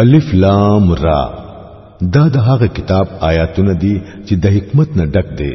الف لام را دا د هغه کتاب آیاتونه دي چې د حکمت نه ډک دي